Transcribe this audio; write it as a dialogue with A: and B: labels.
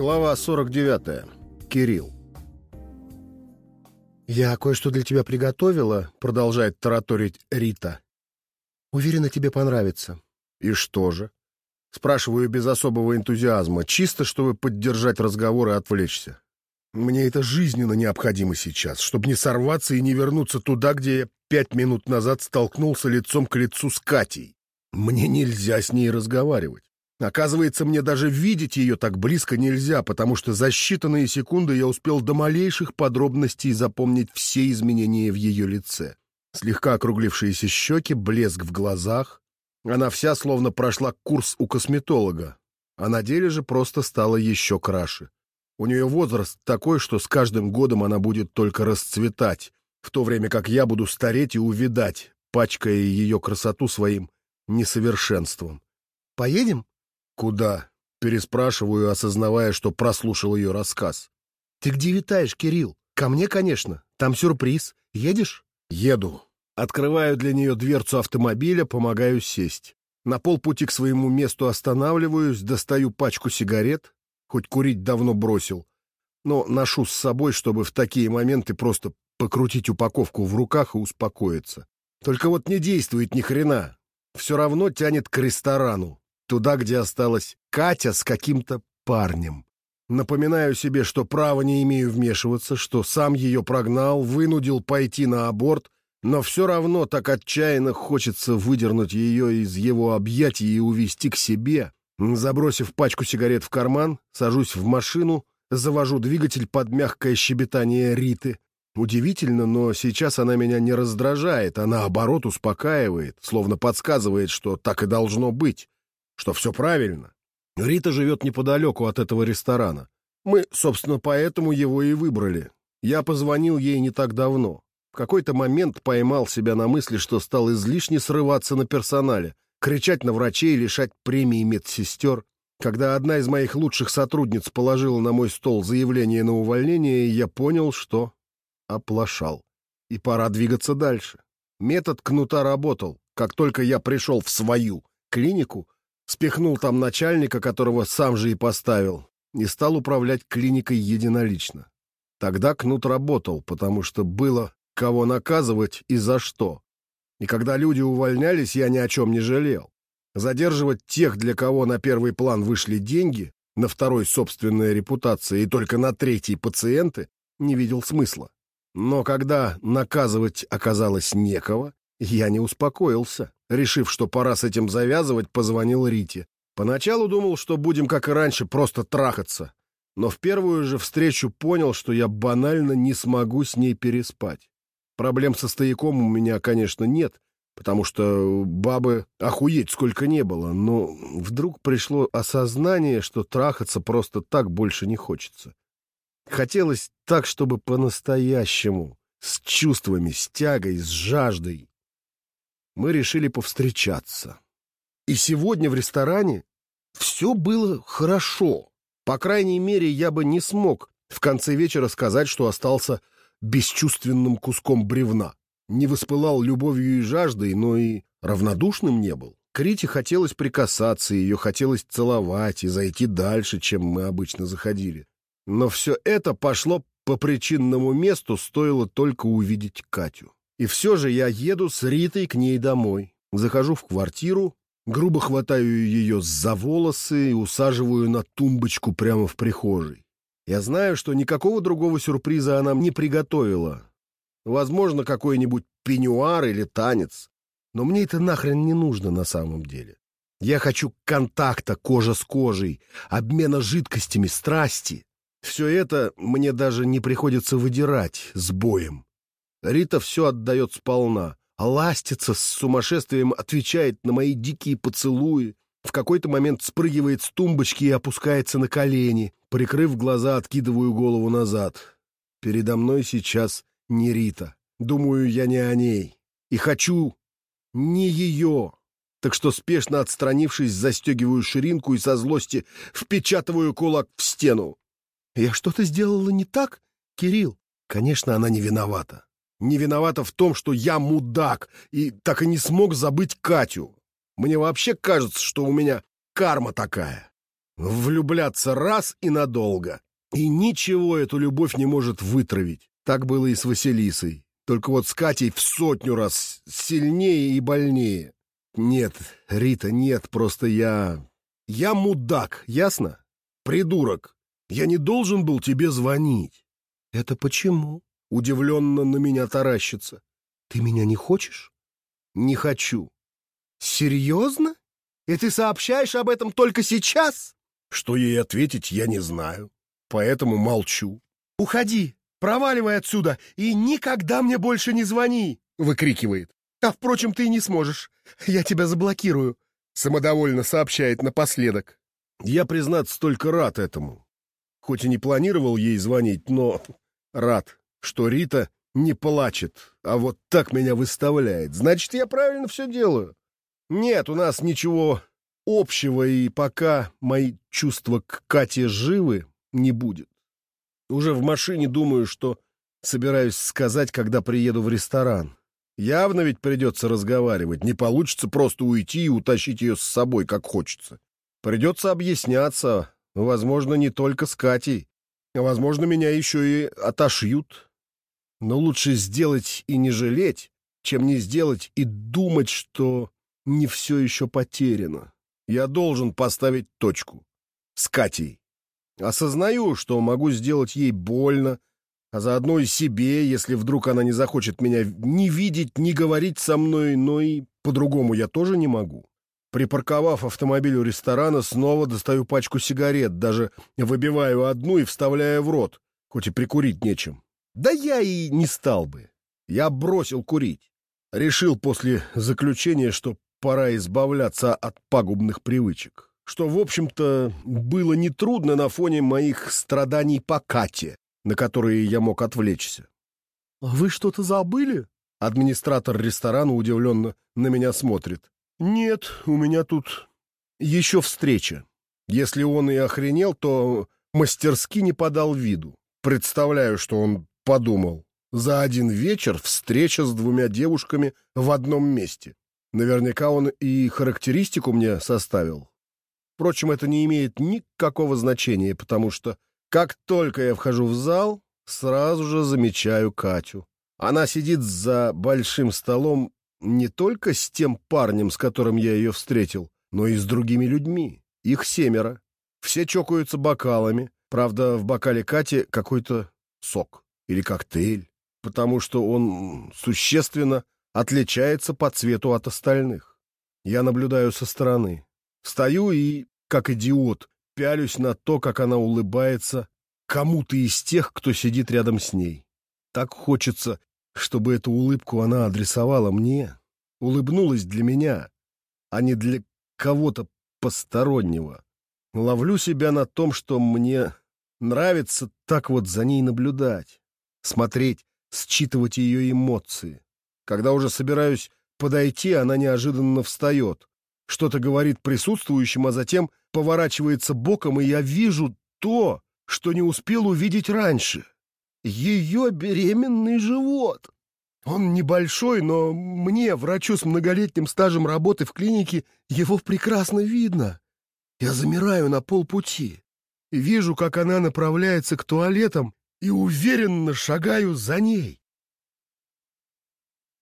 A: Глава 49. Кирилл.
B: «Я кое-что для тебя приготовила», — продолжает тараторить Рита. «Уверена, тебе понравится».
A: «И что же?» Спрашиваю без особого энтузиазма, чисто чтобы поддержать разговор и отвлечься. Мне это жизненно необходимо сейчас, чтобы не сорваться и не вернуться туда, где я пять минут назад столкнулся лицом к лицу с Катей. Мне нельзя с ней разговаривать. Оказывается, мне даже видеть ее так близко нельзя, потому что за считанные секунды я успел до малейших подробностей запомнить все изменения в ее лице. Слегка округлившиеся щеки, блеск в глазах. Она вся словно прошла курс у косметолога, а на деле же просто стала еще краше. У нее возраст такой, что с каждым годом она будет только расцветать, в то время как я буду стареть и увидать, пачкая ее красоту своим несовершенством.
B: «Поедем?»
A: «Куда?» — переспрашиваю, осознавая, что прослушал ее рассказ.
B: «Ты где витаешь, Кирилл? Ко мне, конечно. Там сюрприз. Едешь?»
A: «Еду». Открываю для нее дверцу автомобиля, помогаю сесть. На полпути к своему месту останавливаюсь, достаю пачку сигарет, хоть курить давно бросил, но ношу с собой, чтобы в такие моменты просто покрутить упаковку в руках и успокоиться. Только вот не действует ни хрена. Все равно тянет к ресторану туда, где осталась Катя с каким-то парнем. Напоминаю себе, что права не имею вмешиваться, что сам ее прогнал, вынудил пойти на аборт, но все равно так отчаянно хочется выдернуть ее из его объятий и увести к себе. Забросив пачку сигарет в карман, сажусь в машину, завожу двигатель под мягкое щебетание Риты. Удивительно, но сейчас она меня не раздражает, а наоборот успокаивает, словно подсказывает, что так и должно быть что все правильно. Рита живет неподалеку от этого ресторана. Мы, собственно, поэтому его и выбрали. Я позвонил ей не так давно. В какой-то момент поймал себя на мысли, что стал излишне срываться на персонале, кричать на врачей, лишать премии медсестер. Когда одна из моих лучших сотрудниц положила на мой стол заявление на увольнение, я понял, что оплошал. И пора двигаться дальше. Метод кнута работал. Как только я пришел в свою клинику, Спихнул там начальника, которого сам же и поставил, и стал управлять клиникой единолично. Тогда Кнут работал, потому что было кого наказывать и за что. И когда люди увольнялись, я ни о чем не жалел. Задерживать тех, для кого на первый план вышли деньги, на второй собственная репутация и только на третий пациенты, не видел смысла. Но когда наказывать оказалось некого, я не успокоился. Решив, что пора с этим завязывать, позвонил Рите. Поначалу думал, что будем, как и раньше, просто трахаться. Но в первую же встречу понял, что я банально не смогу с ней переспать. Проблем со стояком у меня, конечно, нет, потому что бабы охуеть сколько не было, но вдруг пришло осознание, что трахаться просто так больше не хочется. Хотелось так, чтобы по-настоящему, с чувствами, с тягой, с жаждой мы решили повстречаться. И сегодня в ресторане все было хорошо. По крайней мере, я бы не смог в конце вечера сказать, что остался бесчувственным куском бревна. Не воспылал любовью и жаждой, но и равнодушным не был. Крите хотелось прикасаться, ее хотелось целовать и зайти дальше, чем мы обычно заходили. Но все это пошло по причинному месту, стоило только увидеть Катю. И все же я еду с Ритой к ней домой. Захожу в квартиру, грубо хватаю ее за волосы и усаживаю на тумбочку прямо в прихожей. Я знаю, что никакого другого сюрприза она не приготовила. Возможно, какой-нибудь пеньюар или танец. Но мне это нахрен не нужно на самом деле. Я хочу контакта кожа с кожей, обмена жидкостями, страсти. Все это мне даже не приходится выдирать с боем. Рита все отдает сполна, а ластится с сумасшествием, отвечает на мои дикие поцелуи, в какой-то момент спрыгивает с тумбочки и опускается на колени. Прикрыв глаза, откидываю голову назад. Передо мной сейчас не Рита. Думаю, я не о ней. И хочу не ее. Так что, спешно отстранившись, застегиваю ширинку и со злости впечатываю кулак в стену. Я что-то сделала не так, Кирилл? Конечно, она не виновата не виновата в том, что я мудак и так и не смог забыть Катю. Мне вообще кажется, что у меня карма такая. Влюбляться раз и надолго. И ничего эту любовь не может вытравить. Так было и с Василисой. Только вот с Катей в сотню раз сильнее и больнее. Нет, Рита, нет, просто я... Я мудак, ясно? Придурок. Я не должен был тебе звонить.
B: Это почему?
A: Удивленно на меня таращится.
B: Ты меня не хочешь?
A: Не хочу.
B: Серьезно? И ты сообщаешь об этом только сейчас?
A: Что ей ответить, я не знаю. Поэтому молчу.
B: Уходи, проваливай отсюда и никогда мне больше не звони, выкрикивает. А впрочем, ты не сможешь. Я тебя заблокирую, самодовольно сообщает напоследок.
A: Я, признаться, только рад этому. Хоть и не планировал ей звонить, но рад, что Рита не плачет, а вот так меня выставляет. Значит, я правильно все делаю. Нет, у нас ничего общего, и пока мои чувства к Кате живы, не будет. Уже в машине думаю, что собираюсь сказать, когда приеду в ресторан. Явно ведь придется разговаривать. Не получится просто уйти и утащить ее с собой, как хочется. Придется объясняться, возможно, не только с Катей. А возможно, меня еще и отошьют. Но лучше сделать и не жалеть, чем не сделать и думать, что не все еще потеряно. Я должен поставить точку. С Катей. Осознаю, что могу сделать ей больно, а заодно и себе, если вдруг она не захочет меня ни видеть, ни говорить со мной, но и по-другому я тоже не могу. Припарковав автомобиль у ресторана, снова достаю пачку сигарет, даже выбиваю одну и вставляю в рот, хоть и прикурить нечем. Да я и не стал бы. Я бросил курить. Решил после заключения, что пора избавляться от пагубных привычек. Что, в общем-то, было нетрудно на фоне моих страданий по Кате, на которые я мог отвлечься.
B: «А «Вы что-то забыли?»
A: Администратор ресторана удивленно на меня смотрит. «Нет, у меня тут еще встреча. Если он и охренел, то мастерски не подал виду. Представляю, что он подумал. За один вечер встреча с двумя девушками в одном месте. Наверняка он и характеристику мне составил. Впрочем, это не имеет никакого значения, потому что как только я вхожу в зал, сразу же замечаю Катю. Она сидит за большим столом не только с тем парнем, с которым я ее встретил, но и с другими людьми. Их семеро. Все чокаются бокалами. Правда, в бокале Кати какой-то сок или коктейль, потому что он существенно отличается по цвету от остальных. Я наблюдаю со стороны. Стою и, как идиот, пялюсь на то, как она улыбается кому-то из тех, кто сидит рядом с ней. Так хочется, чтобы эту улыбку она адресовала мне, улыбнулась для меня, а не для кого-то постороннего. Ловлю себя на том, что мне нравится так вот за ней наблюдать, смотреть, считывать ее эмоции. Когда уже собираюсь подойти, она неожиданно встает, что-то говорит присутствующим, а затем поворачивается боком, и я вижу то, что не успел увидеть раньше. Ее беременный живот. Он небольшой, но мне, врачу с многолетним стажем работы в клинике, его прекрасно видно. Я замираю на полпути. Вижу, как она направляется к туалетам, и уверенно шагаю за ней.